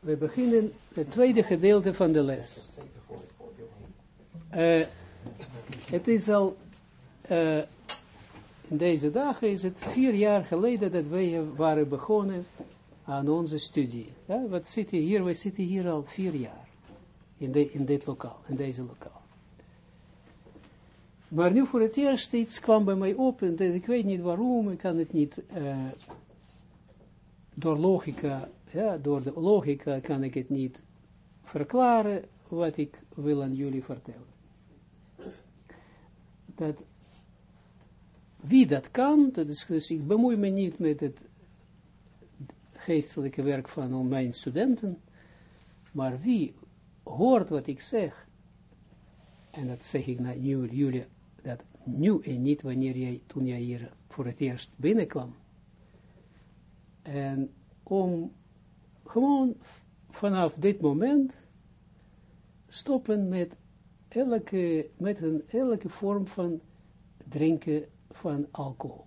We beginnen het tweede gedeelte van de les. Uh, het is al, uh, in deze dagen is het vier jaar geleden dat wij waren begonnen aan onze studie. Ja, wat zitten hier, we zitten hier al vier jaar, in, de, in dit lokaal, in deze lokaal. Maar nu voor het eerst iets kwam bij mij op, en ik weet niet waarom, ik kan het niet, uh, door logica ja, door de logica kan ik het niet verklaren wat ik wil aan jullie vertellen. Dat wie dat kan, dat is dus, ik bemoei me niet met het geestelijke werk van mijn studenten, maar wie hoort wat ik zeg, en dat zeg ik naar jullie, dat nu en niet wanneer jij, toen jij hier voor het eerst binnenkwam, en om gewoon vanaf dit moment stoppen met elke, met een, elke vorm van drinken van alcohol.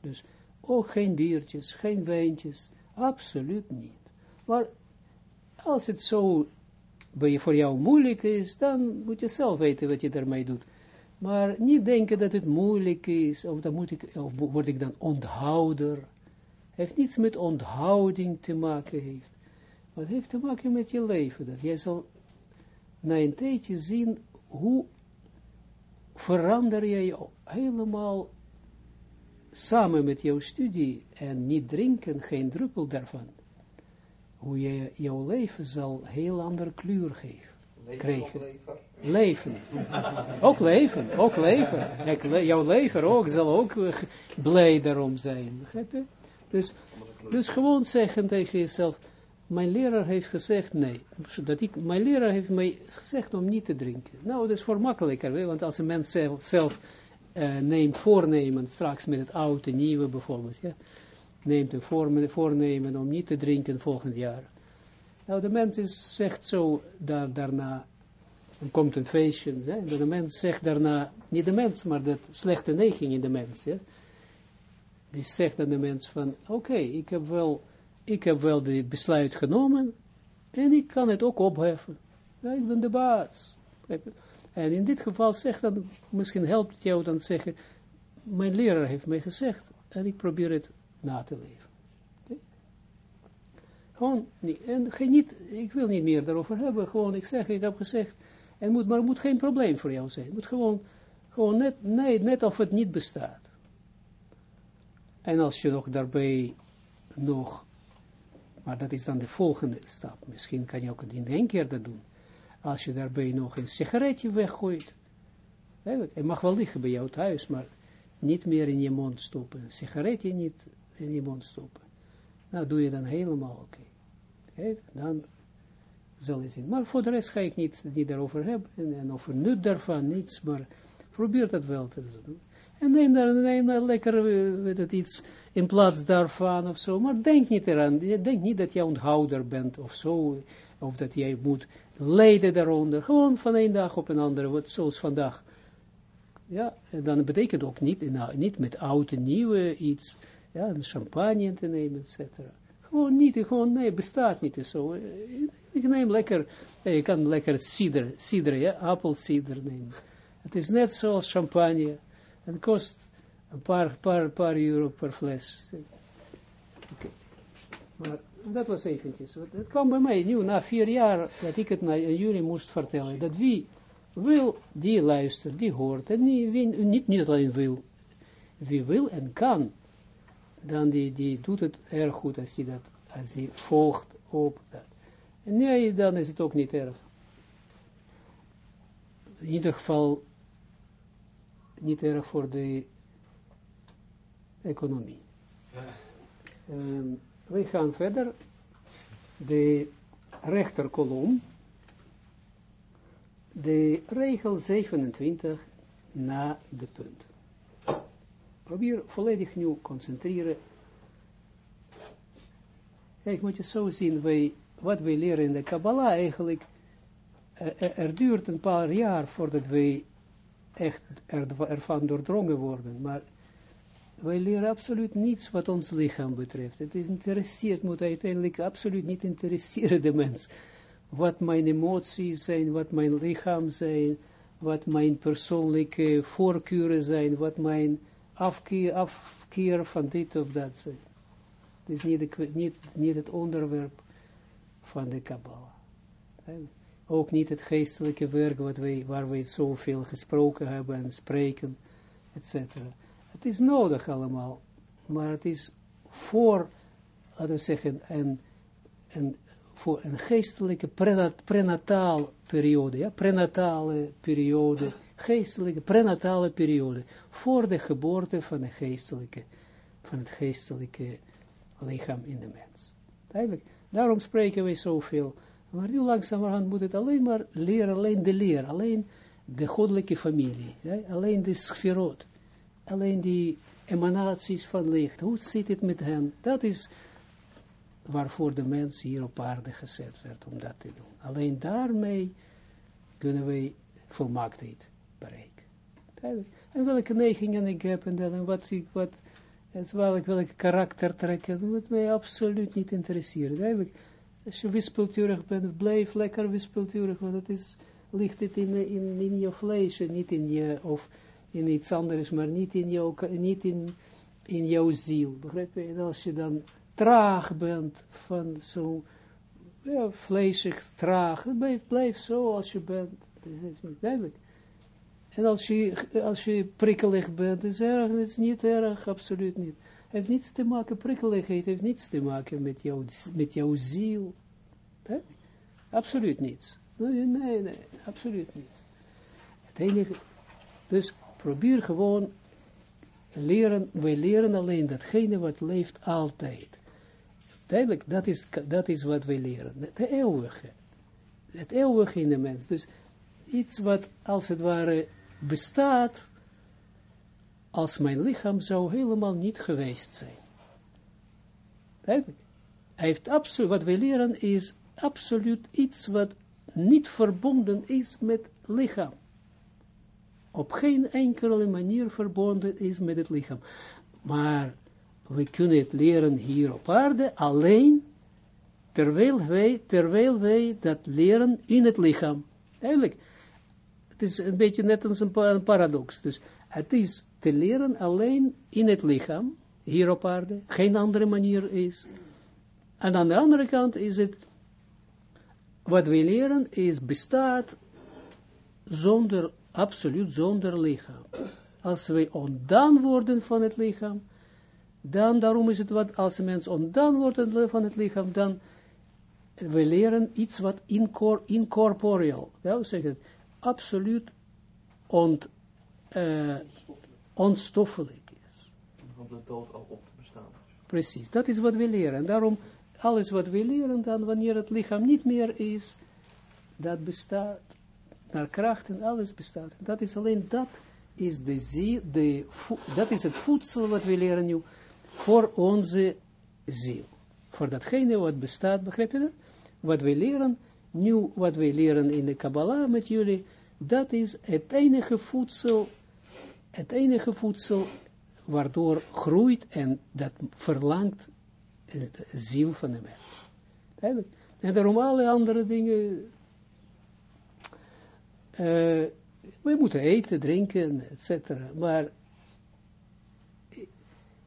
Dus ook geen biertjes, geen wijntjes, absoluut niet. Maar als het zo voor jou moeilijk is, dan moet je zelf weten wat je daarmee doet. Maar niet denken dat het moeilijk is, of, dan moet ik, of word ik dan onthouder heeft niets met onthouding te maken heeft. Maar het heeft te maken met je leven. Dat jij zal na een tijdje zien hoe verander jij helemaal samen met jouw studie en niet drinken, geen druppel daarvan. Hoe je jouw leven zal heel ander kleur geven. Leven krijgen. Leven. ook leven, ook leven. jouw leven ook zal ook blij daarom zijn. Begrijp je? Dus, dus gewoon zeggen tegen jezelf, mijn leraar heeft gezegd nee. Dat ik, mijn leraar heeft mij gezegd om niet te drinken. Nou, dat is voor makkelijker, want als een mens zelf, uh, neemt voornemen, straks met het oude, nieuwe bijvoorbeeld, ja, neemt een voornemen om niet te drinken volgend jaar. Nou, de mens is, zegt zo daar, daarna, dan komt een feestje, hè, de mens zegt daarna, niet de mens, maar de slechte neiging in de mens, ja, die zegt aan de mens van, oké, ik heb wel, ik heb wel dit besluit genomen, en ik kan het ook opheffen. Ja, ik ben de baas. En in dit geval zegt dan, misschien helpt het jou dan zeggen, mijn leraar heeft mij gezegd, en ik probeer het na te leven. Gewoon, niet, en niet, ik wil niet meer daarover hebben, gewoon, ik zeg, ik heb gezegd, en moet, maar het moet geen probleem voor jou zijn. Het moet gewoon, gewoon net, nee, net of het niet bestaat. En als je nog daarbij nog, maar dat is dan de volgende stap, misschien kan je ook in één keer dat doen, als je daarbij nog een sigaretje weggooit, het mag wel liggen bij jou thuis, maar niet meer in je mond stoppen, een sigaretje niet in je mond stoppen, nou doe je dan helemaal oké. Dan zal je zien. Maar voor de rest ga ik niet, niet daarover hebben, en, en over nut daarvan, niets, maar probeer dat wel te doen. En neem daar, neem daar lekker, eh, weet iets in plaats daarvan of zo. Maar denk niet eraan. Denk niet dat jij onthouder bent of zo. Of dat jij moet lijden daaronder. Gewoon van een dag op een andere, wat, zoals vandaag. Ja, en dan betekent ook niet, nou, niet met oude, nieuwe iets, ja, een champagne te nemen, et cetera. Gewoon niet, gewoon, nee, bestaat niet zo. Ik neem lekker, je kan lekker cider, cider, ja, appelcider nemen. Het is net zoals champagne. Het kost een paar, paar, paar euro per fles. Okay. Maar dat was eventjes. Het kwam bij mij nu, na vier jaar, dat ik het naar jullie moest vertellen. Dat wie wil, die luistert, die hoort. En niet, wie, niet, niet alleen wil. Wie wil en kan, dan die, die doet het erg goed als hij dat, als hij volgt op dat. En nee, dan is het ook niet erg. In ieder geval niet erg voor de economie. Um, we gaan verder. De rechterkolom. De regel 27 na de punt. Probeer volledig nu concentreren. Kijk, moet je zo zien, wij, wat wij leren in de Kabbalah eigenlijk, er, er duurt een paar jaar voordat wij echt er, ervan doordrongen worden. Maar wij leren absoluut niets wat ons lichaam betreft. Het is interesseert, moet uiteindelijk absoluut niet interesseren de mens. Wat mijn emoties zijn, wat mijn lichaam zijn, wat mijn persoonlijke voorkeuren zijn, wat mijn afkeer, afkeer van dit of dat zijn. Het is niet, niet, niet het onderwerp van de Kabbalah. Ook niet het geestelijke werk wat wij, waar we zoveel gesproken hebben en spreken, etc. Het is nodig allemaal, maar het is voor, laten we zeggen, een, een, voor een geestelijke prenataal periode, ja, prenatale periode, geestelijke prenatale periode, voor de geboorte van, van het geestelijke lichaam in de mens. Duidelijk. Daarom spreken wij zoveel. Maar nu langzamerhand moet het alleen maar leren, alleen de leer, alleen de goddelijke familie, alleen de sferot, alleen die emanaties van licht. Hoe zit het met hen? Dat is waarvoor de mens hier op aarde gezet werd om dat te doen. Alleen daarmee kunnen wij volmaaktheid bereiken. En welke neigingen ik heb en, dan, wat ik, wat, het welk, welk karakter trekken, dat moet mij absoluut niet interesseren. Eigenlijk, als je wispelturig bent, blijf lekker wispelturig, want het is, ligt het in, in, in je vlees niet in je, of in iets anders, maar niet in, jou, niet in, in jouw ziel. Begrijp je? En als je dan traag bent, van zo, ja, vleesig, traag, blijf, blijf zo als je bent. Dat is niet duidelijk. En als je, als je prikkelig bent, is erg, is niet erg, absoluut niet. Heeft niets te maken, prikkeligheid heeft niets te maken met, met jouw ziel. Absoluut niets. Nee, nee, nee, absoluut niets. Het enige, dus probeer gewoon leren, wij leren alleen datgene wat leeft altijd. Duidelijk, dat is, dat is wat wij leren. Het eeuwige. Het eeuwige in de mens. Dus iets wat als het ware bestaat als mijn lichaam zou helemaal niet geweest zijn. Duidelijk. Hij heeft absoluut, wat wij leren is absoluut iets wat niet verbonden is met lichaam. Op geen enkele manier verbonden is met het lichaam. Maar we kunnen het leren hier op aarde alleen terwijl wij, terwijl wij dat leren in het lichaam. Eigenlijk, het is een beetje net als een, paradox. Dus het is te leren alleen in het lichaam, hier op aarde, geen andere manier is. En aan de andere kant is het, wat we leren is, bestaat zonder, absoluut zonder lichaam. Als wij ontdaan worden van het lichaam, dan, daarom is het wat, als een mens ontdaan wordt van het lichaam, dan we leren iets wat incor, incorporeal, ja, zeg het, absoluut ont, uh, onstoffelijk is. Van de dood al op te bestaan. Precies, dat is wat we leren. Daarom, alles wat we leren, dan wanneer het lichaam niet meer is, dat bestaat, naar kracht en alles bestaat. Dat is alleen, dat is de ziel, de, dat is het voedsel wat we leren nu, voor onze ziel. Voor datgene wat bestaat, begrijp je dat? Wat we leren, nu wat we leren in de Kabbalah met jullie, dat is het enige voedsel, het enige voedsel waardoor groeit en dat verlangt de ziel van de mens. En daarom alle andere dingen, uh, we moeten eten, drinken, etc. Maar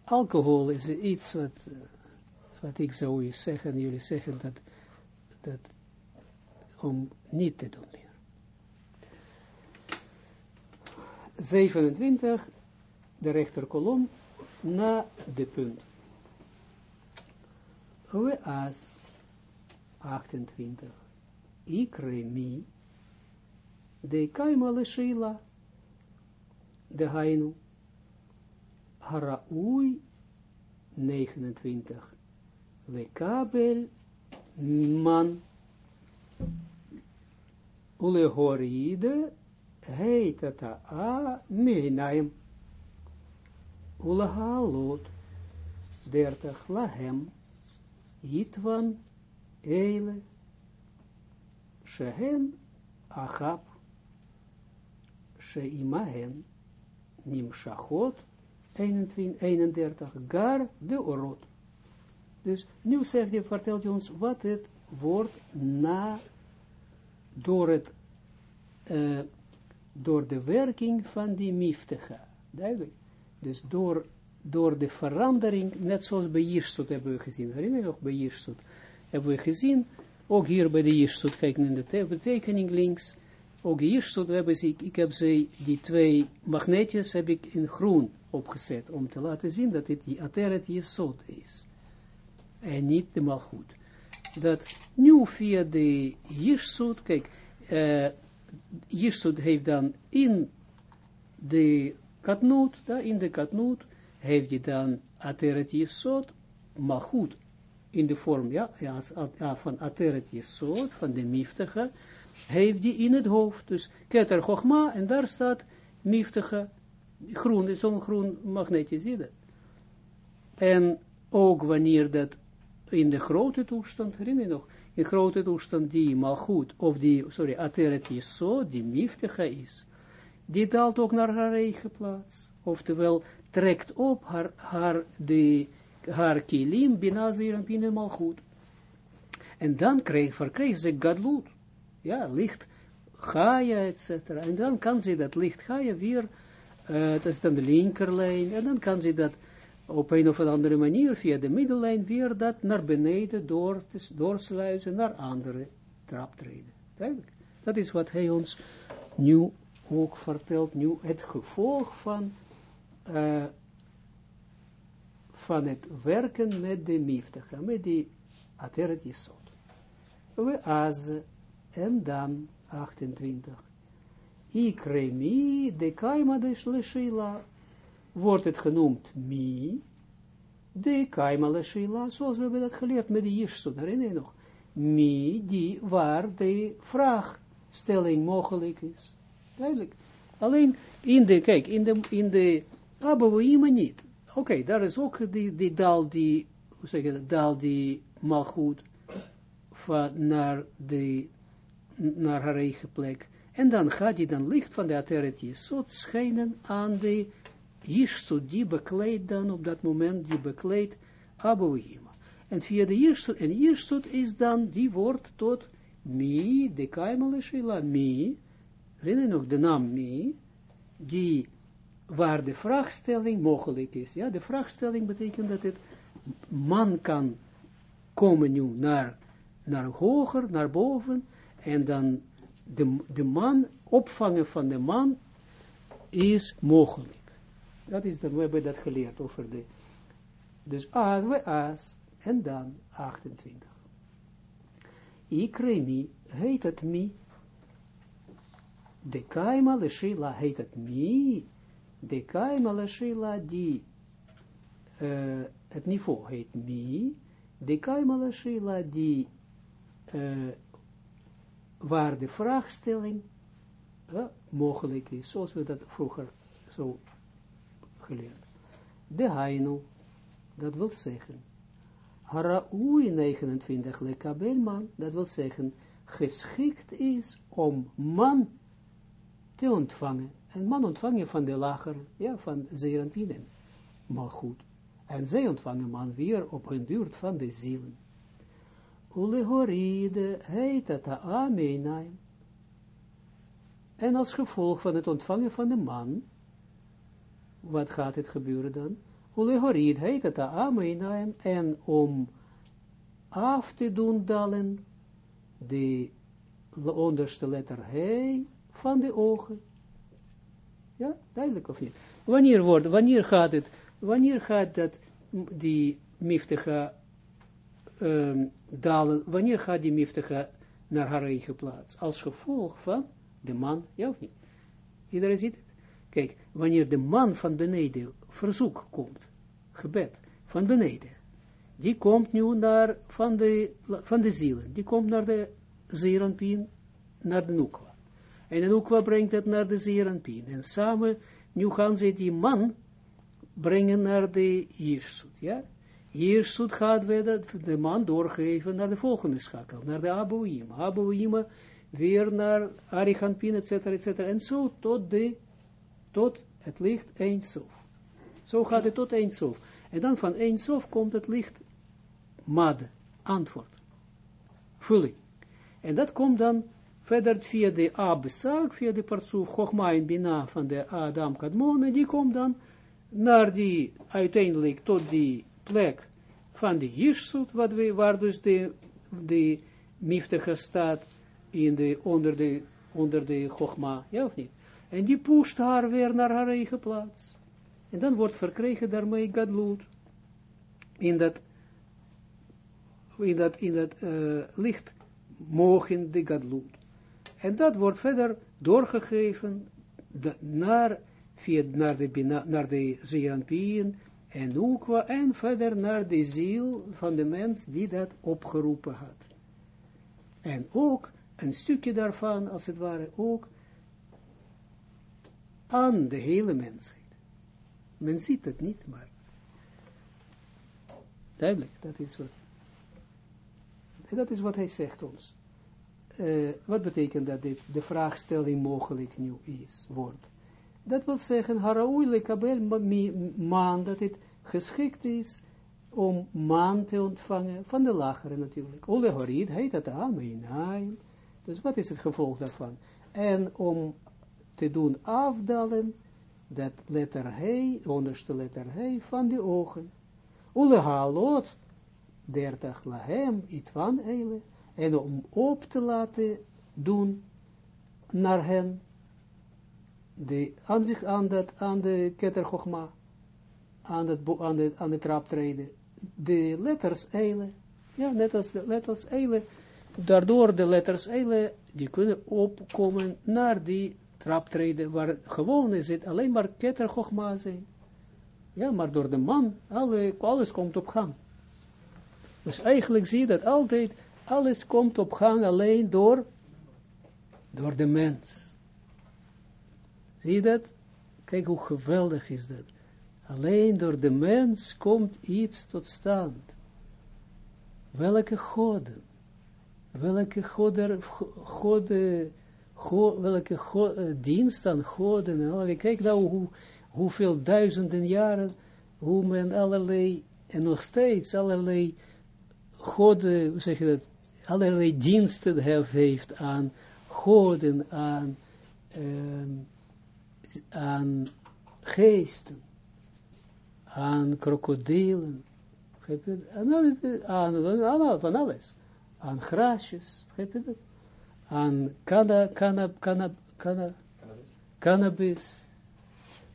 alcohol is iets wat, wat ik zou zeggen, jullie zeggen dat, dat om niet te doen. 27, de rechterkolom, na de punt. We as 28. Ikre mi, de kaima leshila, de hainu, haraui 29. Le kabel man, ule horide, heitata a meinaim. Ulahalot, dertig lahem, itvan, eile, shehen, achap, sheimahen, nimshachot, 21, 31, gar de orot. Dus nu zegt je, vertelt ons wat het woord na, door het, door de werking van die miftige. Duidelijk. Dus door, door de verandering, net zoals bij Jirsut hebben we gezien. Herinner je nog bij Jirsut? Hebben we gezien, ook hier bij de Jirsut, kijk in de betekening links, ook Jirsut hebben ze, ik, ik heb ze, die twee magneetjes heb ik in groen opgezet, om te laten zien dat het die Ateret Jesod is. En niet de Malchut. Dat nu via de Jirsut, kijk, uh, Jirsut heeft dan in de katnoot, in de katnoot, heeft hij dan Ateret Jesod, Malchut, in de vorm, ja, ja, van Ateret Jesod, van de Miftige, heeft die in het hoofd. Dus Keter Chochma, en daar staat Miftige, groen, zo'n groen magneetje, zie je? En ook wanneer dat in de grote toestand, herinner je nog, in grote toestand die malgoed, of die, sorry, ateret zo, die miftige is, die daalt ook naar haar eigen plaats. Oftewel, trekt op haar, haar, de, haar kilim, binazir en binnen malgoed. En dan kreeg, verkreeg ze gadlut ja, licht Gaia, etc. En dan kan ze dat licht Gaia weer, uh, dat is dan de linkerlijn, en dan kan ze dat op een of andere manier, via de middellijn, weer dat naar beneden door, doorsluizen naar andere traptreden. Duidelijk. Dat is wat hij ons nu ook vertelt, nu het gevolg van, uh, van het werken met de miftige, met die ateret jesot. We als en dan 28. Ikremi de kaima de shleshila. Wordt het genoemd mi, de kaima leshila, zoals we hebben dat geleerd met de Jirsut, herinner je nog? Mi, die, waar de vraagstelling mogelijk is. Duidelijk. Alleen in de, kijk, in de, in de Abouima niet. Oké, daar is ook die, die dal, die, hoe zeg je dat, dal die malgoed, van naar de naar haar eigen plek. En dan gaat hij dan licht van de Ateret Jesod schijnen aan de Jirsut, die bekleedt dan op dat moment, die bekleedt Abouhima. En via de Jirsut, en is dan, die wordt tot Mi, de Kaimale Shila, Mi, herinner nog de naam Mi, die, waar de vraagstelling mogelijk is. Ja, de vraagstelling betekent dat het man kan komen nu naar, naar hoger, naar boven, en dan de, de man, opvangen van de man, is mogelijk. Dat is dan, we hebben dat geleerd over de, dus as, we as, en dan 28. Ikremi, heet het mi, de kaima leshila heet het mi, de kaima leshila die, uh, het niveau heet mi, de kaima leshila die, uh, waar de vraagstelling uh, mogelijk is, zoals we dat vroeger zo De hainu, dat wil zeggen, haraui 29 lekabel man, dat wil zeggen, geschikt is om man te ontvangen. En man ontvangen van de lager, ja, van zeeranpinen. Maar goed. En zij ontvangen man weer op hun buurt van de zielen. Ulegoride heet het Amenaim. En als gevolg van het ontvangen van de man, wat gaat het gebeuren dan? Ulehorid heet het Amenaim. En om af te doen dalen de onderste letter He van de ogen. Ja, duidelijk of niet? Wanneer wordt, wanneer gaat het, wanneer gaat dat, die miftige um, dalen, wanneer gaat die miftige naar haar eigen plaats? Als gevolg van de man, ja of niet? Iedereen ziet het? Kijk, wanneer de man van beneden verzoek komt, gebed van beneden, die komt nu naar, van de, van de zielen, die komt naar de Zeranpien, naar de Nukwa. En de Nukwa brengt het naar de Zeranpien. En samen, nu gaan ze die man brengen naar de Jirsut, ja? Zoet gaat we dat de man doorgeven naar de volgende schakel, naar de Abouima. Abouima weer naar Arichampin, etc., etc. En zo tot, de, tot het licht Eindsof. Zo gaat het tot Eindsof. En dan van Eindsof komt het licht mad, antwoord, vulling. En dat komt dan verder via de Abesak, via de Partsuf, Chogma en Bina van de Adam Kadmon, en die komt dan naar die, uiteindelijk tot die plek van de Jirsut, wat we, waar dus de, de miftige staat in de, onder de, onder de Chogma, ja of niet? En die pusht haar weer naar haar eigen plaats. En dan wordt verkregen daarmee Gadlut. In dat, in dat, in dat uh, licht mogen de Gadlut. En dat wordt verder doorgegeven naar, via, naar de, naar de Zeranpien en Oekwa en verder naar de ziel van de mens die dat opgeroepen had. En ook een stukje daarvan, als het ware, ook aan de hele mensheid. Men ziet het niet, maar duidelijk, dat is wat, dat is wat hij zegt ons. Uh, wat betekent dat dit, de vraagstelling mogelijk nu is, wordt? Dat wil zeggen, haraoui kabel maan, dat het geschikt is om maan te ontvangen, van de lagere natuurlijk. Ole horid heet dat ameinaim. Dus wat is het gevolg daarvan? En om te doen afdalen, dat letter he, onderste letter he, van de ogen. Ule halot, dertig lahem, itwan eile, en om op te laten doen naar hen, de, aan, zich, aan, dat, aan de keter aan, het, aan, de, aan de trap treden, de letters eile, ja, net als de letters eile, daardoor de letters eile, die kunnen opkomen naar die traptreden, waar gewoon is het alleen maar Chogma zijn. Ja, maar door de man, alle, alles komt op gang. Dus eigenlijk zie je dat altijd, alles komt op gang alleen door, door de mens. Zie je dat? Kijk hoe geweldig is dat. Alleen door de mens komt iets tot stand. Welke goden? Welke goden, goden welke go, uh, dienst aan goden. Kijk nou hoe, hoeveel duizenden jaren, hoe men allerlei, en nog steeds allerlei goden, hoe zeg je dat, allerlei diensten heeft aan goden, aan, um, aan geesten, aan krokodillen, aan, aan, aan, van alles, aan grasjes, je dat? Aan canna, canna, canna, cannabis.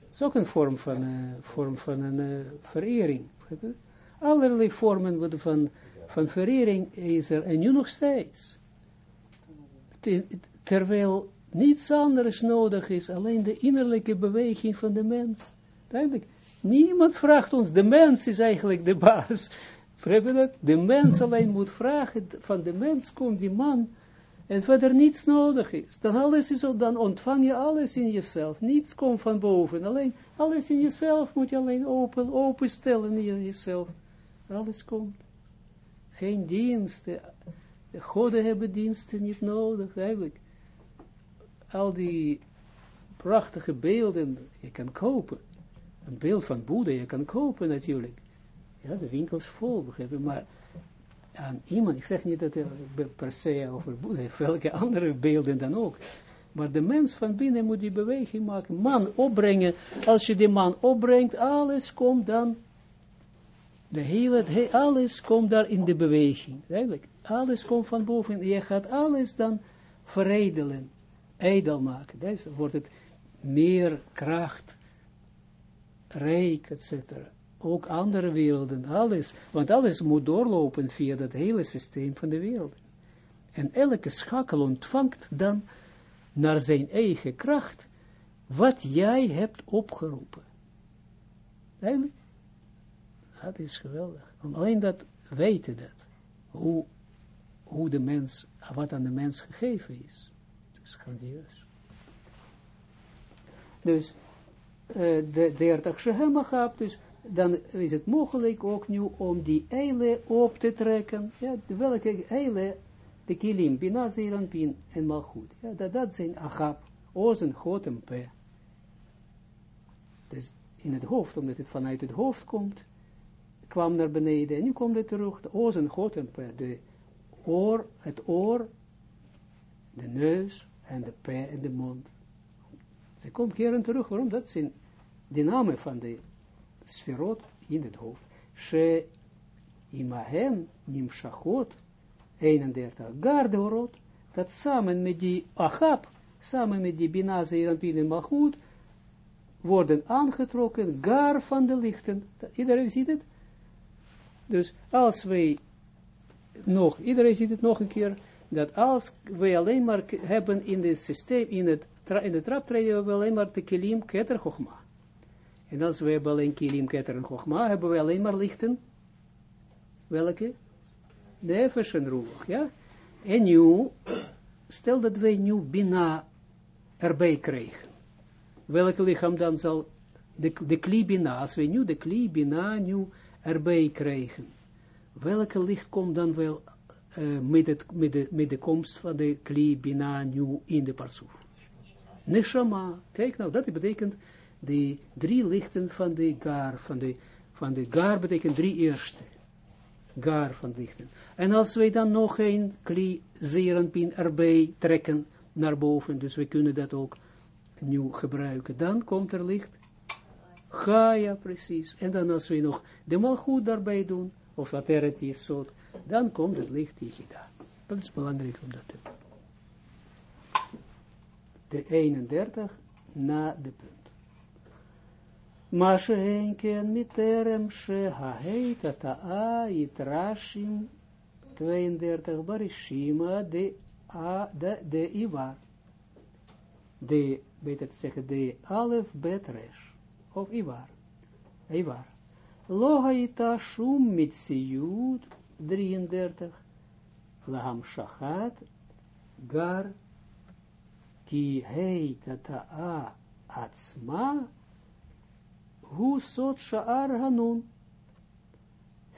Dat is ook een vorm van, uh, vorm van een uh, verering. Allerlei vormen van, van verering is er, en nu nog steeds. Terwijl niets anders nodig is, alleen de innerlijke beweging van de mens. Duidelijk. Niemand vraagt ons, de mens is eigenlijk de baas. De mens alleen moet vragen, van de mens komt die man en verder niets nodig is, dan alles is, dan ontvang je alles in jezelf, niets komt van boven, alleen, alles in jezelf moet je alleen open, openstellen in jezelf, alles komt. Geen diensten, de goden hebben diensten niet nodig, eigenlijk. Al die prachtige beelden, je kan kopen, een beeld van Boeddha, je kan kopen natuurlijk, ja, de winkels vol, begrijp maar aan iemand, ik zeg niet dat het per se over welke andere beelden dan ook, maar de mens van binnen moet die beweging maken, man opbrengen, als je die man opbrengt, alles komt dan, de hele, alles komt daar in de beweging, eigenlijk, alles komt van boven, je gaat alles dan veredelen, ijdel maken, dus wordt het meer kracht, rijk, etc ook andere werelden, alles, want alles moet doorlopen via dat hele systeem van de wereld. En elke schakel ontvangt dan naar zijn eigen kracht wat jij hebt opgeroepen. Eigenlijk, dat is geweldig. alleen dat weten dat, hoe, hoe de mens, wat aan de mens gegeven is. Het is grandieus. Dus, uh, de dertig Shehema gaat dus dan is het mogelijk ook nu om die eile op te trekken. Ja, welke eile, de kilim, bina, zeran, pin en malchut. Ja, dat, dat zijn agap, ozen, god en pe. Dus in het hoofd, omdat het vanuit het hoofd komt, kwam naar beneden en nu komt het terug, de ozen, God de oor, het oor, de neus en de p en de mond. Ze komt keren terug, waarom? Dat zijn de namen van de sferot in het hoofd. She imahen nimshachot 31 gardeorot, dat samen met die achab, samen met die bina zeerampin en worden aangetrokken, gar van de lichten. Iedereen ziet het? Dus als wij nog, iedereen ziet het nog een keer, dat als wij alleen maar hebben in het systeem, in, het, in de traptreden, hebben we alleen maar de kilim keter chogma. En als we hebben alleen kilim keter en chogma, hebben we alleen maar lichten. Welke? Nefesh en roeg, ja? En nu, stel dat wij nu bina erbij krijgen. Welke lichaam dan zal, de, de kli bina, als wij nu de kli bina nu erbij krijgen, welke licht komt dan wel uh, met, het, met, de, met de komst van de kli bina nu in de parsoef? Neshama, kijk nou, dat betekent de drie lichten van de gar, van de, van de gar betekent drie eerste gar van lichten. En als wij dan nog een kli zerenpin erbij trekken naar boven, dus we kunnen dat ook nu gebruiken, dan komt er licht. Gaia, precies. En dan als we nog de malgoed daarbij doen, of wat er het is, zo, dan komt het licht Yichida. Dat is belangrijk om dat te doen. De 31 na de punt. Mashenken miterem she haheita ta'a itrashim 32 barishima de a de, beter te de alef bet resh. Of ivar. Ivar. Lo haita shum mitziyut 33. Laham shachat gar ki heita ta'a atzma Hu sot sha'ar hanun.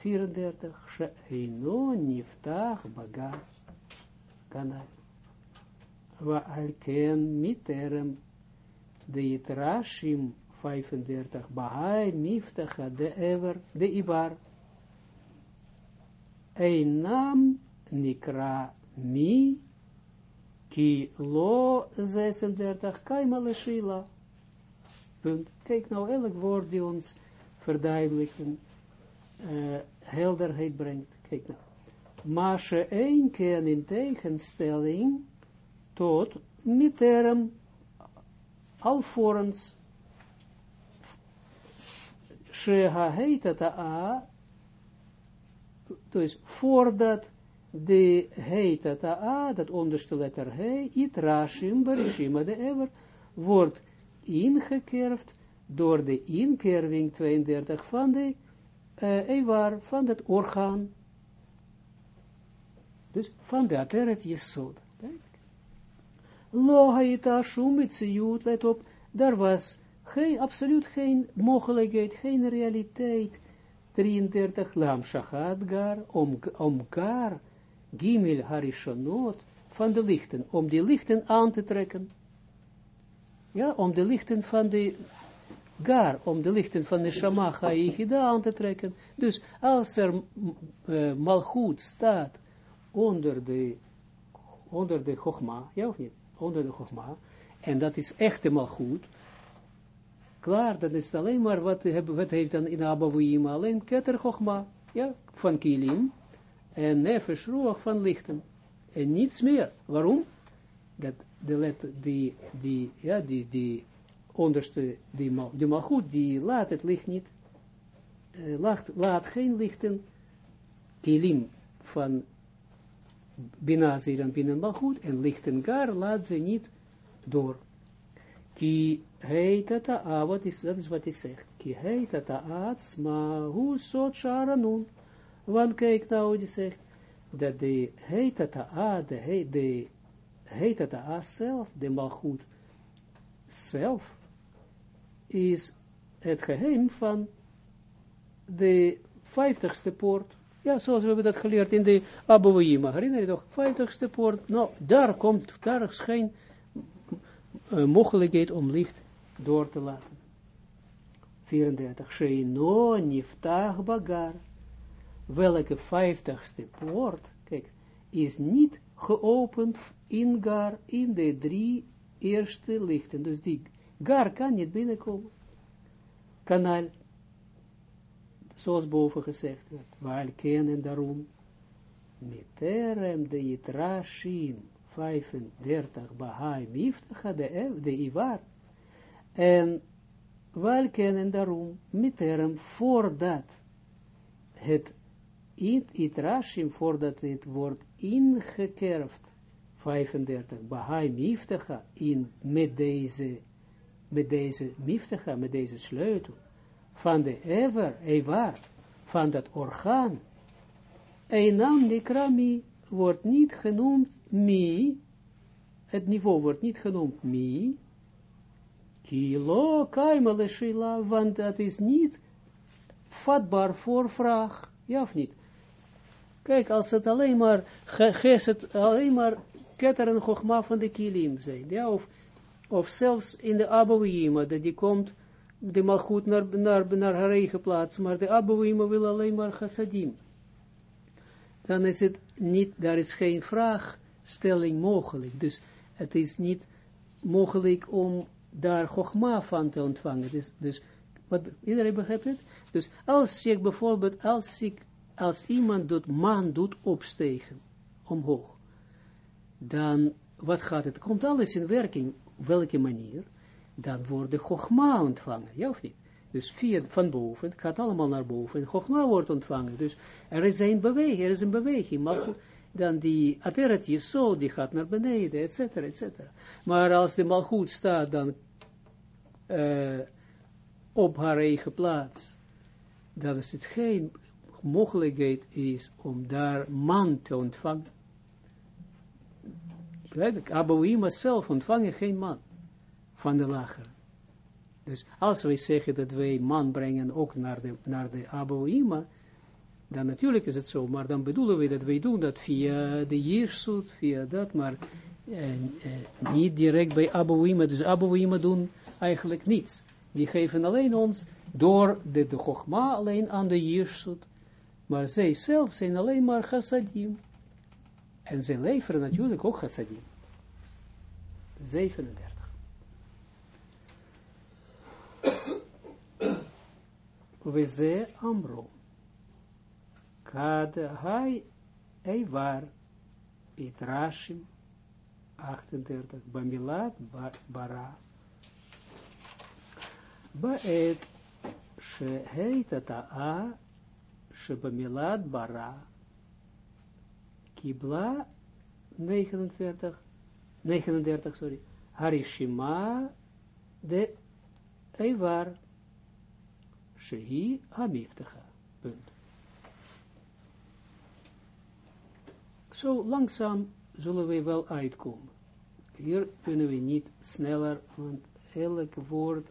34. She'eino niftach baga. Kanal. Wa alken miterem. De yitrashim 35. Bahai miftacha de ever. De ibar. Einam nikra mi. Ki lo 36. Kaimale shila. Punt. Kijk nou, elk woord die ons verduidelijken, uh, helderheid brengt. Kijk nou. Maar ze één keer in tegenstelling tot miterm alvorens Sheha heet het a, dus voordat de heet het a, dat onderste letter he, it rashim, berishima de ever, wordt ingekerfd door de inkerving 32 van de uh, evar, van het orgaan. Dus van de ateret jesod. Lo haita shumitsiyut, let op, daar was geen, absoluut geen mogelijkheid, geen realiteit. 33 lam gar, om, om gar, gimel harishonot, van de lichten, om die lichten aan te trekken ja, om de lichten van de gar, om de lichten van de shamacha yichida aan te trekken. Dus als er uh, malchut staat onder de, onder de chogma, ja of niet, onder de chogma, en dat is echte malchut, klaar, dan is het alleen maar, wat, wat heeft dan in Abouim, alleen keter chogma, ja, van kilim, en nefesh van lichten, en niets meer. Waarom? Dat de letter, die, die, ja, die, die onderste, die, die malgoed, die laat het licht niet, uh, laat, laat geen lichten, kilim van Bina en binnen malgoed, en lichten gar laat ze niet door. Ki heitata a, wat is, dat is wat hij zegt. Ki heitata atsma, hu sot sharanun. Want kijk nou, die zegt, dat de heitata a, de, de heet het as zelf, de malgoed zelf, is het geheim van de vijftigste poort. Ja, zoals we hebben dat geleerd in de Abouima. Herinner je toch? Vijftigste poort. Nou, daar komt, daar is geen uh, mogelijkheid om licht door te laten. 34, Sheino niftach bagar, welke vijftigste poort, kijk, is niet geopend in gar, in de drie eerste lichten, dus die gar kan niet binnenkomen. Kanaal, zoals boven gezegd werd, waar kennen daarom, Miterem de Yitrashim 35 Bahai Miftacha de, de Ivar. En wij kennen daarom Miterem voordat het Yitrashim, voordat het wordt ingekerfd, 35 Bahai Miftacha, in, met deze, met deze Miftacha, met deze sleutel, van de Ever, Evar, van dat orgaan, Einam Nikrami wordt niet genoemd mi, het niveau wordt niet genoemd mi, kilo kaimale shila, want dat is niet vatbaar voor vraag, ja of niet? Kijk, als het alleen maar, het alleen maar ketter en van de kilim zijn, of, of zelfs in de Abouima, dat die komt, die mal goed naar, naar, naar haar eigen plaats, maar de Abouima wil alleen maar chassadim dan is het niet, daar is geen vraagstelling mogelijk. Dus het is niet mogelijk om daar gogma van te ontvangen. Dus, dus wat, iedereen begrijpt het? Dus als ik bijvoorbeeld, als, ik, als iemand doet, man doet opstegen, omhoog, dan, wat gaat het? Komt alles in werking, op welke manier? Dan wordt de gogma ontvangen, ja of niet? Dus via, van boven, het gaat allemaal naar boven, en wordt ontvangen. Dus er is een beweging, er is een beweging. Dan die aterat zo, die gaat naar beneden, et cetera, et cetera. Maar als de malgoed staat dan uh, op haar eigen plaats, dan is het geen mogelijkheid is om daar man te ontvangen. Abouima zelf ontvangen geen man van de lager. Dus als wij zeggen dat wij man brengen ook naar de, naar de Aboima, dan natuurlijk is het zo, maar dan bedoelen we dat wij doen dat via de Jirsut, via dat, maar niet direct bij Aboima. Dus Aboima doen eigenlijk niets. Die geven alleen ons door de, de Chogma alleen aan de Jirsut, maar zij zelf zijn alleen maar chassadim. En zij leveren natuurlijk ook chassadim. 37. Weze Amro. Kad hai Eivar Itrashim 38 Bamilat Bara Baet Sheheita Ta'a Shebamilat Bara Kibla 49 39 sorry Harishima de Eivar Shehi Hamiftecha. Punt. Zo langzaam zullen we wel uitkomen. Hier kunnen we niet sneller, want elk woord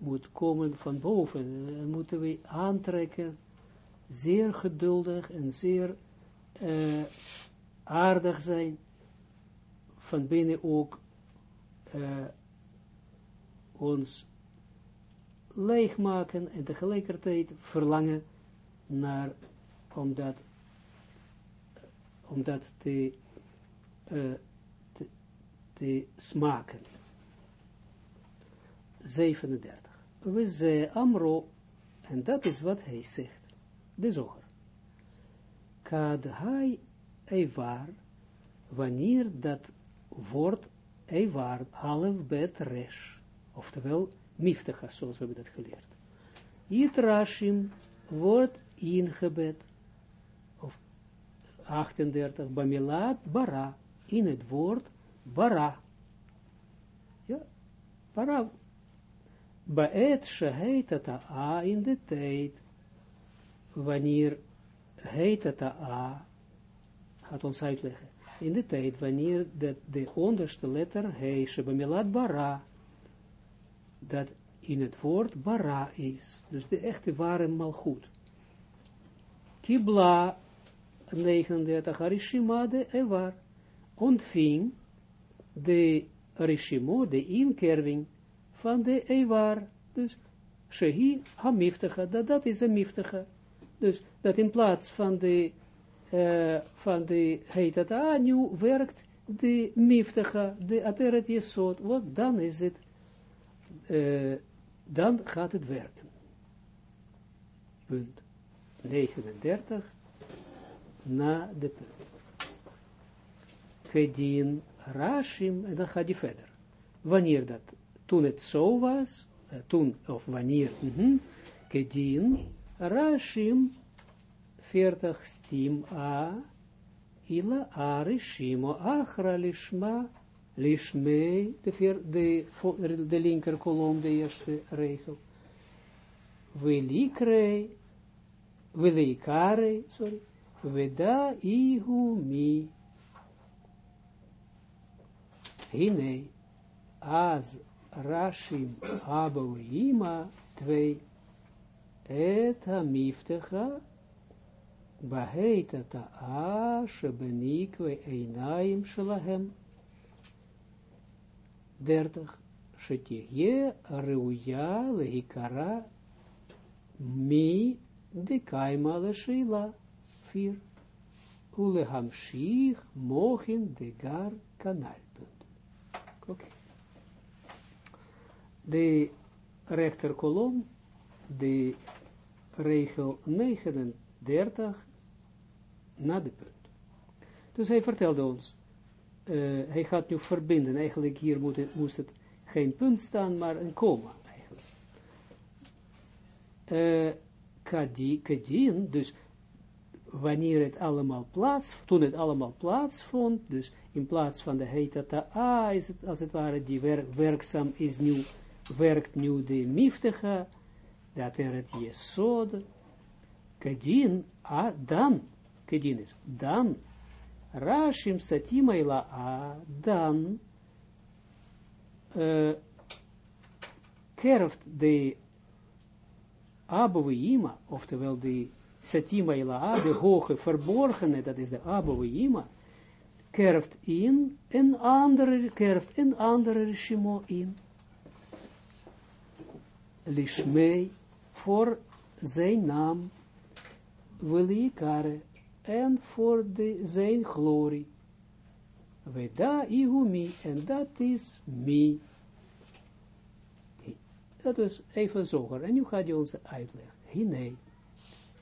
moet komen van boven. Dan moeten we aantrekken, zeer geduldig en zeer uh, aardig zijn. Van binnen ook uh, ons leegmaken en tegelijkertijd verlangen naar, om dat, om dat te, te, te smaken. 37. We ze amro, en dat is wat hij zegt, de zoger. Kad hij evar, wanneer dat woord evar, half bet resh, oftewel miftacha, zoals we hebben dat geleerd. Yitrashim wordt ingebed, of 38, bamilat bara, in het woord bara. Ja, bara. Baet sheheet a in de tijd, wanneer het a, gaat ons uitleggen, in de tijd wanneer de, de onderste letter heet, bamilat bara, dat in het woord bara is. Dus de echte ware malgoed. Kibla 39 Arishima de Evar ontving de Arishimo, de inkerving van de Evar. Dus shehi hamiftige, dat dat is een miftige. Dus dat in plaats van de, uh, van de, heet dat, ah, nu werkt de miftige, de ateret jesot, wat dan is het, uh, dan gaat het werken. Punt 39, na de punt. Kedin Rashim, en dan gaat hij verder. Wanneer dat, toen het zo was, uh, toen, of wanneer, mm -hmm, Kedin Rashim, 40 stim A, Ila Arishimo Achra Lishma, Lishmei, de, de, de linker kolom, de eerste regel. Velikre, Velikare, sorry, Veda Ihu Mi. Hine, Az Rashim Abouima, twee, Et Hamiftecha, Baheit a shebenikwe einaim shalahem. 30. Shetihye reuya lehikara mi de kaima leshila. 4. Ulehamshich mochin de gar kanalpunt. Okay. De rechterkolom, de regel 39 na de punt. Dus hij vertelde ons, uh, hij gaat nu verbinden, eigenlijk hier moet het, moest het geen punt staan, maar een komma eigenlijk. Uh, kadien, dus wanneer het allemaal plaats, toen het allemaal plaatsvond, dus in plaats van de heetata a, is het als het ware, die wer, werkzaam is nu, werkt nu de miftige, dat er het jesod, kadien, a, dan, kedin is, dan, Rashim Satima ila a, dan, uh, kerft de Abouima, oftewel de Satima ila de hoge verborgene, dat is de Abouima, kerft in, een andere, kerft een andere regimo in. Lishmei, voor zijn naam, Velikare, en voor de, zijn glorie. Veda ihumi, en dat is mi. Dat is even zoger. En nu gaat je ons uitleggen. Hine,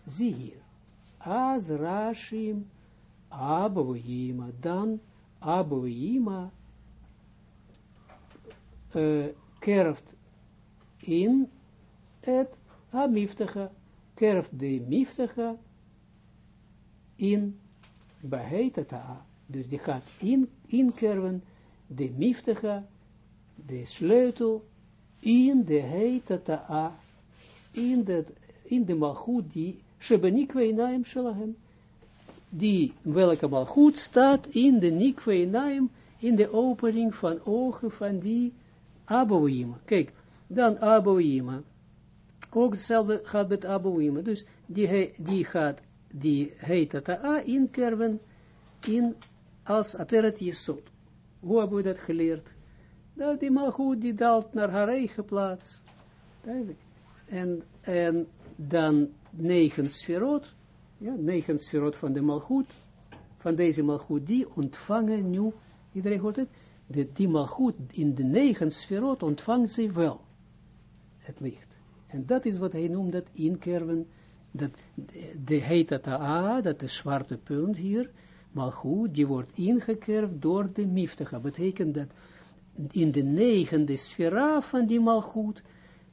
zie hier. Rashim, Abouhima, dan Abouhima, uh, kerft in het Amiftige, kerft de Miftige, in beheitata. Dus die gaat in, inkerven de miftige, de sleutel, in de heitata, in de, in de malchut die, shebenikwe inaim shalahem, die, welke malchut staat in de nikwe inaim, in de opening van ogen van die aboïma. Kijk, dan aboïma. Ook hetzelfde gaat met aboïma. Dus die, die gaat die heet het A inkerven in als ateret jesot. Hoe hebben we dat geleerd? Dat die malgoed die daalt naar haar eigen plaats. En, en dan negen sferot, ja, negen sferot van de malgoed, van deze malgoed, die ontvangen nu, iedereen hoort het, de, die malgoed in de negen sferot ontvangt ze wel het licht. En dat is wat hij noemt dat inkerven dat de heet dat A, dat de zwarte punt hier, maar die wordt ingekerfd door de miftige. Betekent dat in de negende sfera van die malgoed,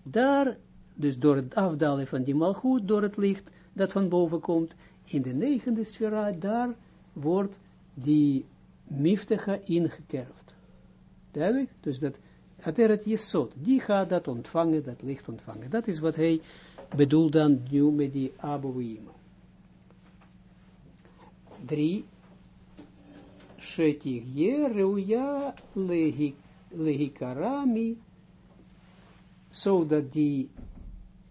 daar, dus door het afdalen van die malgoed, door het licht dat van boven komt, in de negende sfera, daar wordt die miftige ingekerfd. Duidelijk? Dus dat, het jesot, die gaat dat ontvangen, dat licht ontvangen. Dat is wat hij bedoel dan nu met die Abouima. Drie. Shetigje reuja lehikarami, zodat die,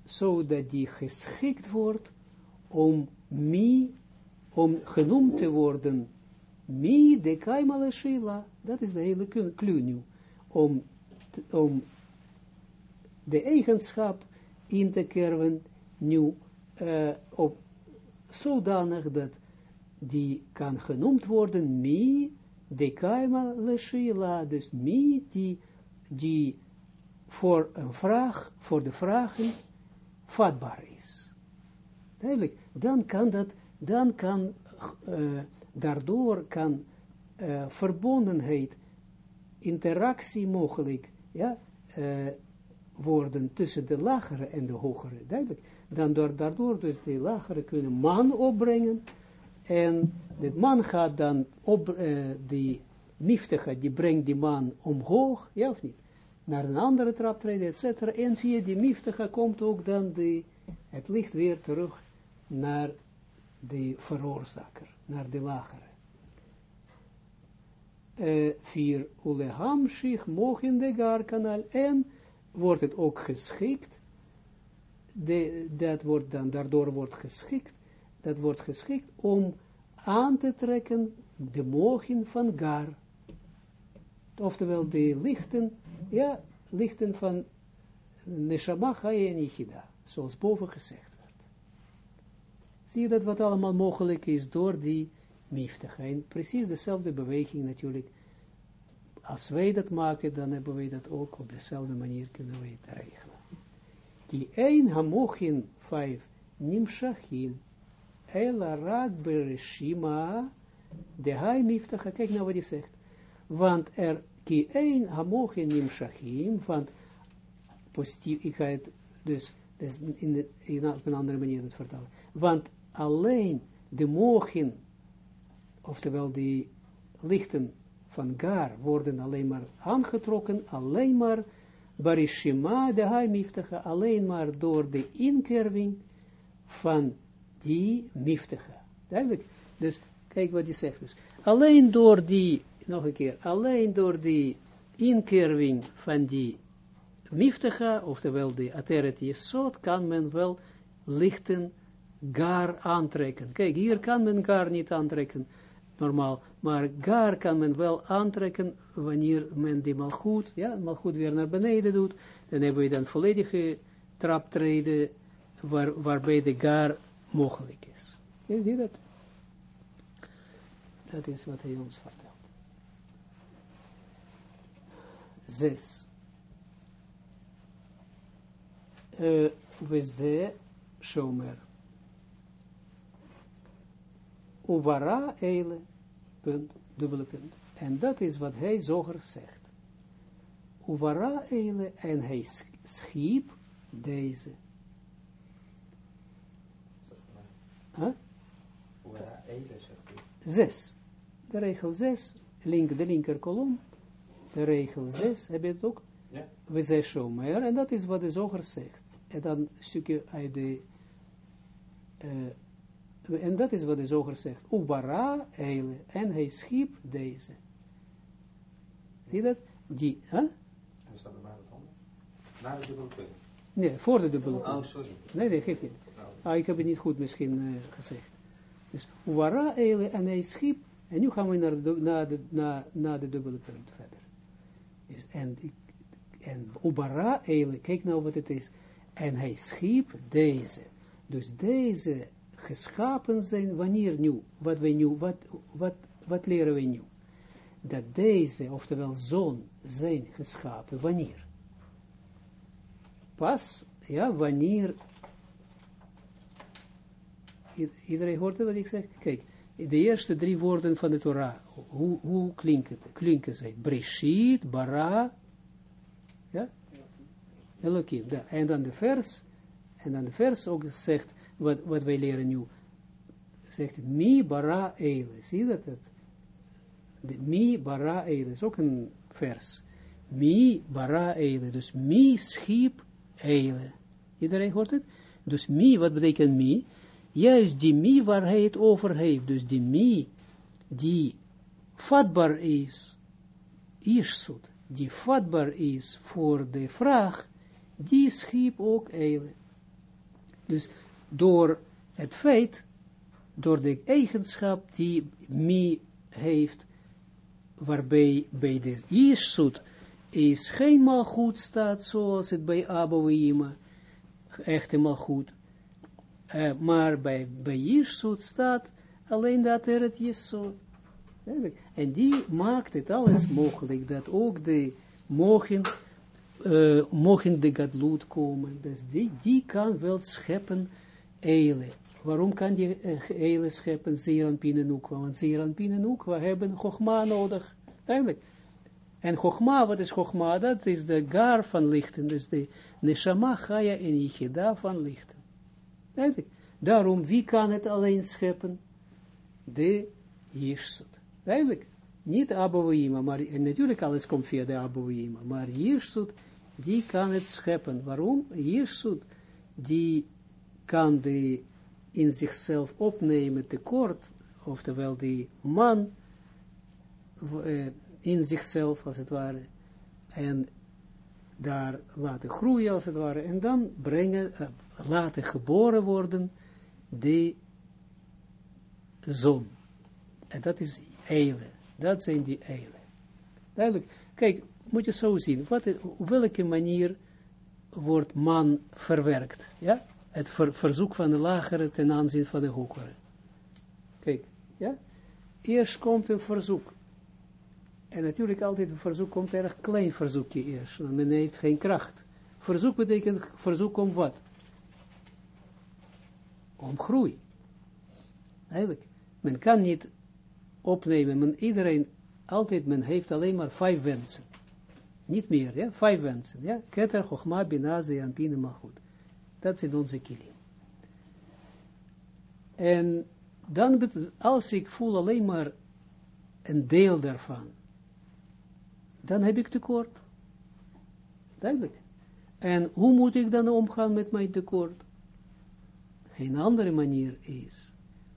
zodat die geschikt wordt om mi, om genoemd te worden, mi de kaimale shila, dat is de hele clue nu, om, om de eigenschap in te kerven, nu, uh, op zodanig dat die kan genoemd worden, mi, de kaima dus mi, die, die voor een vraag, voor de vragen, vatbaar is. Duidelijk, dan kan dat, dan kan, uh, daardoor kan uh, verbondenheid, interactie mogelijk, ja, uh, worden tussen de lagere en de hogere, duidelijk. Dan door, daardoor dus de lagere kunnen man opbrengen, en dit man gaat dan op, uh, die miftige, die brengt die man omhoog, ja of niet? Naar een andere traptreden, et cetera. En via die miftige komt ook dan de, het licht weer terug naar de veroorzaker, naar de lagere. Uh, vier, uleham zich in de garkanaal. En wordt het ook geschikt, de, dat wordt dan, daardoor wordt geschikt, dat wordt geschikt om aan te trekken de mogen van Gar. Oftewel de lichten, ja, lichten van Neshama en Yichida, zoals boven gezegd werd. Zie je dat wat allemaal mogelijk is door die miftig. En precies dezelfde beweging natuurlijk. Als wij dat maken, dan hebben wij dat ook op dezelfde manier kunnen wij het regelen. Die een hamochin vijf nimshachim Ela rak bereshima, de hai miftacha, kijk nou wat hij zegt. Want er, ki een hamochin nimshachim, want positief, ik ga het dus, dus in, de, in een andere manier het vertellen. Want alleen de mogen, oftewel die lichten van Gar, worden alleen maar aangetrokken, alleen maar Barishima, de alleen maar door de inkerving van die miftige. Duidelijk. Dus, kijk wat hij zegt dus. Alleen door die, nog een keer, alleen door die inkerving van die miftige, oftewel die ateret jesot, kan men wel lichten gar aantrekken. Kijk, hier kan men gar niet aantrekken, normaal, maar gar kan men wel aantrekken wanneer men die malgoed, ja, malgoed weer naar beneden doet, dan hebben we dan volledige traptreden, waar, waarbij de gar mogelijk is. Je ziet dat? Dat is wat hij ons vertelt. Zes. Uh, we ze shomer. Eile, punt, dubbele punt. En dat is wat hij zoger zegt. Uvara eile, en hij schiep deze. Huh? Zes. De regel zes, link, de linker kolom, de regel zes, heb je het ook? Ja. We zijn shomer, en dat is wat de zoger zegt. En dan een stukje uit de, uh, en dat is wat de zoger zegt. Ubara eile, en hij schiep deze. Zie je dat? Die, huh? En staat er anders? Na de dubbele punt. Nee, voor de dubbele punt. Oh, sorry. Nee, nee, geef niet. Ah, ik heb het niet goed misschien uh, gezegd. Dus, Uwara Eile en hij schiep, en nu gaan we naar de, naar de, naar, naar de dubbele punt verder. Dus, en, en Ubara Eile, kijk nou wat het is, en hij schiep deze. Dus deze geschapen zijn, wanneer nu, wat we nu, wat, wat, wat leren we nu? Dat deze, oftewel zon, zijn geschapen, wanneer? Pas, ja, wanneer Iedereen hoort wat ik zeg? Kijk, de eerste drie woorden van de Torah, hoe, hoe klinken, klinken zij? Breshit, Bara, ja? Elohim. En dan de vers, en dan de vers ook zegt, wat, wat wij leren nu, zegt mi bara eile. Zie dat? Het? mi bara eile is ook een vers. Mi bara eile. Dus mi schiep eile. Iedereen hoort het? Dus mi, wat betekent mi? juist die mi waar hij het over heeft, dus die mi, die vatbaar is, Ishsut, die vatbaar is voor de vraag, die schiep ook Eile. Dus door het feit, door de eigenschap die mi heeft, waarbij bij de Ishsut is geen goed staat zoals het bij Abouima echt helemaal goed. Uh, maar bij, bij staat alleen dat er het Jesod. En die maakt het alles mogelijk, dat ook de mogen, uh, mogen de gadloed komen. Dus die, die kan wel scheppen eilen. Waarom kan die uh, eilen scheppen, Zeran Pinenukwa? Want Zeran Pinenukwa hebben Chogma nodig. Duidelijk. En Chogma, wat is Chogma? Dat is de gar van lichten, dus de Neshama, Chaya en Yichida van lichten. Duidelijk. Daarom, wie kan het alleen scheppen? De Jirsut. Duidelijk. Niet Abouima, maar en natuurlijk alles komt via de Abouima, maar Jirsut, die kan het scheppen. Waarom? Jirsut, die kan de in zichzelf opnemen tekort, oftewel die man uh, in zichzelf, als het ware, en daar laten groeien, als het ware, en dan brengen, uh, laten geboren worden, de zon. En dat is eilen. Dat zijn die eilen. Duidelijk. Kijk, moet je zo zien. Wat, op welke manier wordt man verwerkt? Ja? Het verzoek van de lagere ten aanzien van de hogere. Kijk, ja? Eerst komt een verzoek. En natuurlijk altijd een verzoek komt erg klein verzoekje eerst. Want men heeft geen kracht. Verzoek betekent verzoek om wat? Om groei. Eigenlijk. Men kan niet opnemen, men iedereen, altijd, men heeft alleen maar vijf wensen. Niet meer, ja, vijf wensen, ja. Keter, Chochma, Binaze en Pine, maar goed. Dat zijn onze kilim. En dan, als ik voel alleen maar een deel daarvan, dan heb ik tekort. Duidelijk. En hoe moet ik dan omgaan met mijn tekort? Geen andere manier is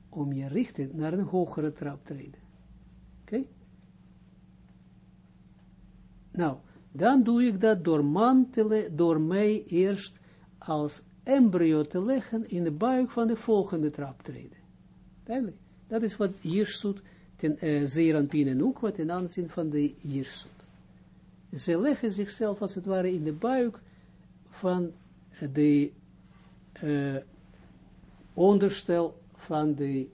om je richten naar een hogere trap treden. Oké? Nou, dan doe ik dat door man te door mij eerst als embryo te leggen in de buik van de volgende trap treden. Duidelijk. Dat is wat Jirsut ten uh, Zeranpin en ook wat ten aanzien van de Jirsut. Ze leggen zichzelf als het ware in de buik van de uh, onderstel van de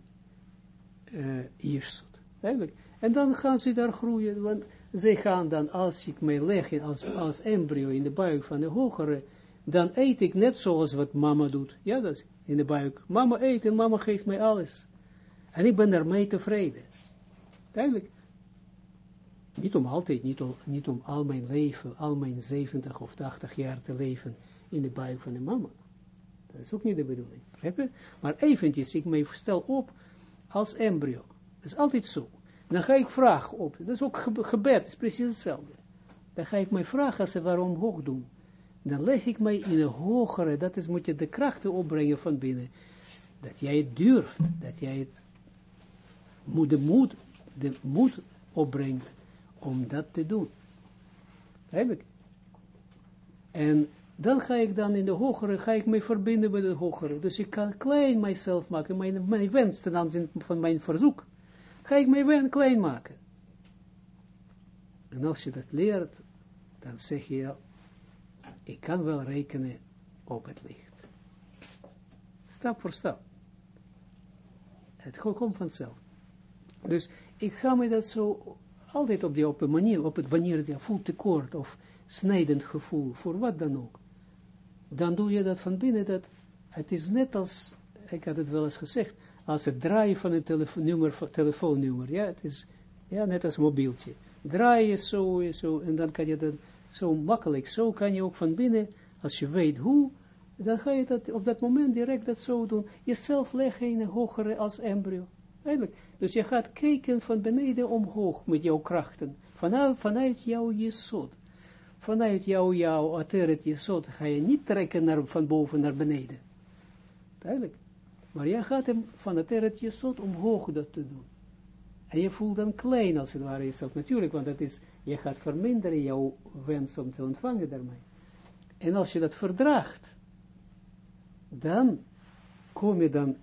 uh, Jirsut. Eigenlijk. En dan gaan ze daar groeien, want ze gaan dan, als ik mij leg als, als embryo in de buik van de hogere, dan eet ik net zoals wat mama doet. Ja, dat is in de buik. Mama eet en mama geeft mij alles. En ik ben daarmee tevreden. Duidelijk. Niet om altijd, niet om, niet om al mijn leven, al mijn 70 of 80 jaar te leven in de buik van de mama. Dat is ook niet de bedoeling. Maar eventjes, ik mij stel op als embryo. Dat is altijd zo. Dan ga ik vragen op. Dat is ook gebed, is precies hetzelfde. Dan ga ik mij vragen als ze waarom hoog doen. Dan leg ik mij in een hogere, dat is, moet je de krachten opbrengen van binnen. Dat jij het durft, dat jij het, de moed, de moed opbrengt om dat te doen. Eigenlijk. En dan ga ik dan in de hogere, ga ik mij verbinden met de hogere. Dus ik kan klein mijzelf maken, mijn, mijn wens ten aanzien van mijn verzoek. Ga ik mijn wens klein maken. En als je dat leert, dan zeg je, ik kan wel rekenen op het licht. Stap voor stap. Het komt vanzelf. Dus ik ga me dat zo altijd op die op een manier, op het wanneer je voelt tekort of snijdend gevoel, voor wat dan ook dan doe je dat van binnen, dat het is net als, ik had het wel eens gezegd, als het draaien van een telefoonnummer, telefoonnummer, ja, het is ja, net als mobieltje. Draai je zo zo, en dan kan je dat zo makkelijk, zo kan je ook van binnen, als je weet hoe, dan ga je dat op dat moment direct dat zo doen, jezelf leggen in een hogere als embryo. Eigenlijk. Dus je gaat kijken van beneden omhoog met jouw krachten, vanuit, vanuit jouw jesot vanuit jou, jouw ateret jesot, ga je niet trekken naar, van boven naar beneden. Duidelijk. Maar jij gaat hem van ateret jesot omhoog dat te doen. En je voelt dan klein als het ware jezelf, natuurlijk, want dat is, je gaat verminderen jouw wens om te ontvangen daarmee. En als je dat verdraagt, dan kom je dan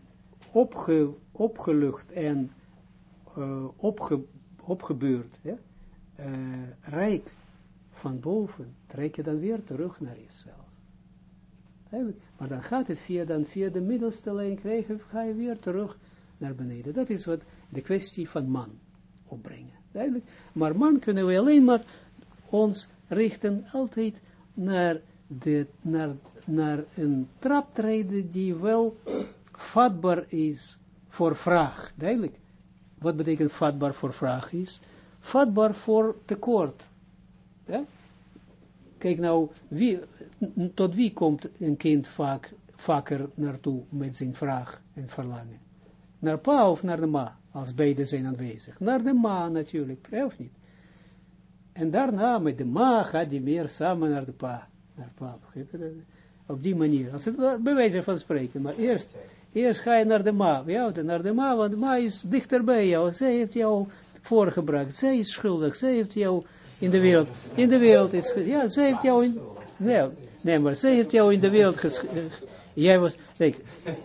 opge, opgelucht en uh, opge, opgebeurd? Uh, rijk van boven, trek je dan weer terug naar jezelf. Maar dan gaat het via, dan via de middelste lijn krijgen, ga je weer terug naar beneden. Dat is wat de kwestie van man opbrengen. Duidelijk. Maar man kunnen we alleen maar ons richten altijd naar, de, naar, naar een traptreden die wel vatbaar is voor vraag. Duidelijk. Wat betekent vatbaar voor vraag is? Vatbaar voor tekort. Ja? Kijk nou, wie, tot wie komt een kind vaak, vaker naartoe met zijn vraag en verlangen? Naar pa of naar de ma, als beide zijn aanwezig? Naar de ma natuurlijk, of niet? En daarna met de ma gaat hij meer samen naar de pa. Naar pa, Op die manier, als het bij wijze van spreken. Maar eerst, eerst ga je naar de ma, ja, naar de ma, want de ma is dichter bij jou. Zij heeft jou voorgebracht, zij is schuldig, zij heeft jou in de wereld, in de wereld is, ja, zij heeft jou in, nee, nee, maar zij heeft jou in de wereld geschreven. Jij was, kijk,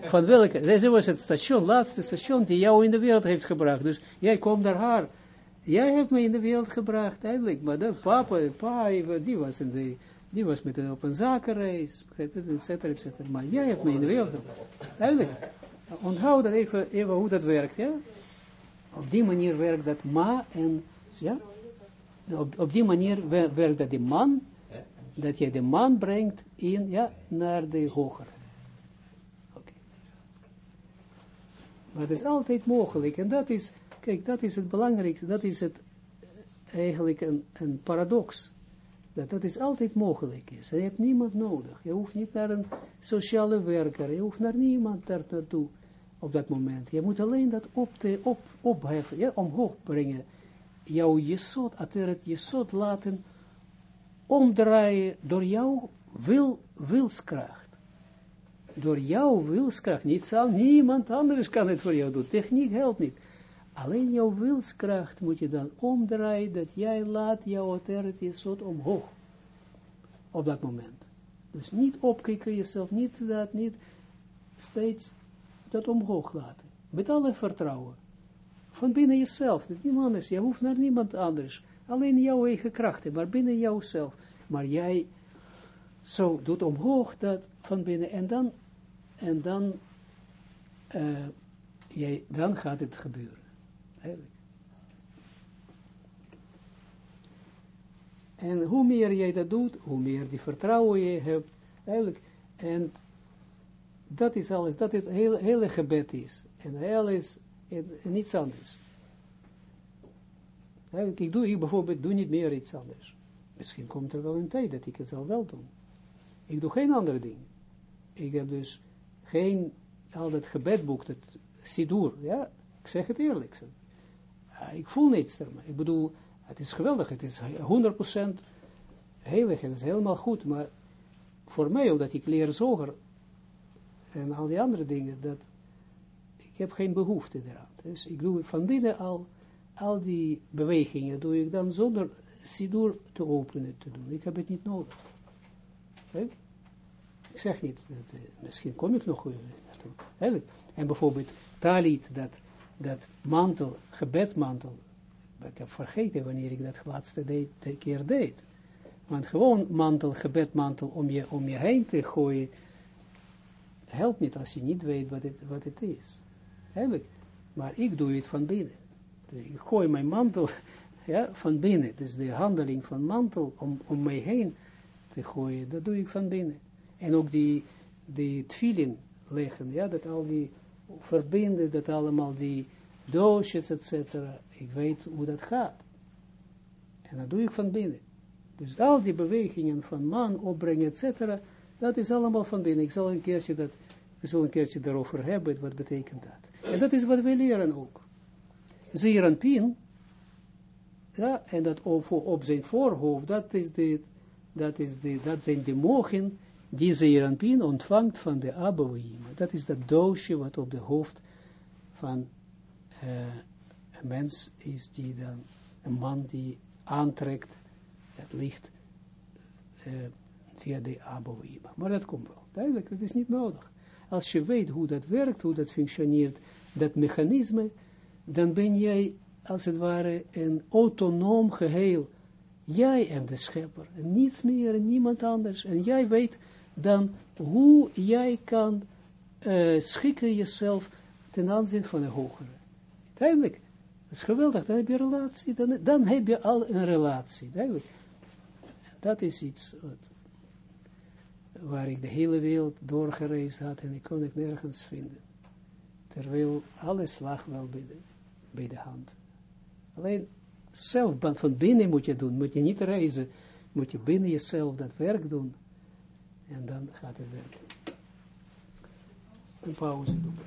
van welke, zij was het station, laatste station die jou in de wereld heeft gebracht. Dus jij komt naar haar. Jij hebt me in de wereld gebracht, eigenlijk. Maar de papa, pa, die was in de, die was met een, op een zakenreis, et cetera, et cetera. Maar jij hebt me in de wereld gebracht. Eigenlijk. Onthoud dat even, even hoe dat werkt, ja. Op die manier werkt dat ma en, ja op, op die manier werkt dat de man, dat je de man brengt in, ja, naar de hogere. Maar het is altijd mogelijk, en dat is, kijk, dat is het belangrijkste, dat is het eh, eigenlijk een, een paradox, dat dat is altijd mogelijk is. Je hebt niemand nodig, je hoeft niet naar een sociale werker, je hoeft naar niemand daar naartoe op dat moment. Je moet alleen dat op te, op, opheffen, omhoog brengen, jouw jesot, ateret jesot laten omdraaien door jouw wil, wilskracht. Door jouw wilskracht, niet zo, niemand anders kan het voor jou doen. Techniek helpt niet. Alleen jouw wilskracht moet je dan omdraaien, dat jij laat jouw ateret jesot omhoog. Op dat moment. Dus niet opkijken jezelf, niet dat, niet steeds dat omhoog laten. Met alle vertrouwen. Van binnen jezelf, niemand anders, je hoeft naar niemand anders. Alleen jouw eigen krachten, maar binnen jouzelf. Maar jij zo doet omhoog dat van binnen en dan, en dan, uh, jij, dan gaat het gebeuren. Eigenlijk. En hoe meer jij dat doet, hoe meer die vertrouwen je hebt, eigenlijk, en dat is alles, dat het hele, hele gebed is. En is en, niets anders. ik doe, ik bijvoorbeeld doe niet meer iets anders. Misschien komt er wel een tijd dat ik het zal wel doen. Ik doe geen andere ding. Ik heb dus geen, al dat gebedboek, dat sidur, ja, ik zeg het eerlijk. ik voel niets ermee. Ik bedoel, het is geweldig, het is 100% heilig, het is helemaal goed, maar voor mij, omdat ik leer zoger en al die andere dingen, dat ik heb geen behoefte eraan. Dus ik doe van binnen al, al die bewegingen, doe ik dan zonder sidur te openen te doen. Ik heb het niet nodig. Ik zeg niet, dat, uh, misschien kom ik nog naartoe. En bijvoorbeeld talit, dat, dat mantel, gebedmantel, ik heb vergeten wanneer ik dat laatste keer deed. Want gewoon mantel, gebedmantel, om je, om je heen te gooien, helpt niet als je niet weet wat het, wat het is. Eigenlijk. Maar ik doe het van binnen. Dus ik gooi mijn mantel ja, van binnen. Dus de handeling van mantel om, om mij heen te gooien, dat doe ik van binnen. En ook die, die twillen leggen, ja, dat al die verbinden, dat allemaal die doosjes, etc. Ik weet hoe dat gaat. En dat doe ik van binnen. Dus al die bewegingen van man opbrengen, etc. Dat is allemaal van binnen. Ik zal een keertje dat, we zullen een keertje daarover hebben, wat betekent dat. En dat is wat we leren ook. Zeeranpien, ja, en dat op, op zijn voorhoofd, dat, is de, dat, is de, dat zijn de mogen die Zeeranpien ontvangt van de Abouhima. Dat is dat doosje wat op de hoofd van uh, een mens is, die dan, een man die aantrekt het licht uh, via de Abouhima. Maar dat komt wel. Duidelijk, dat is niet nodig. Als je weet hoe dat werkt, hoe dat functioneert, dat mechanisme, dan ben jij als het ware een autonoom geheel. Jij en de schepper, en niets meer en niemand anders. En jij weet dan hoe jij kan uh, schikken jezelf ten aanzien van de hogere. Duidelijk. Dat is geweldig. Dan heb je een relatie. Dan, dan heb je al een relatie. Duidelijk. Dat is iets waar ik de hele wereld doorgereisd had en ik kon het nergens vinden. Terwijl alles lag wel bij de, bij de hand. Alleen zelf van binnen moet je doen. Moet je niet reizen. Moet je binnen jezelf dat werk doen. En dan gaat het werken. Een pauze doen.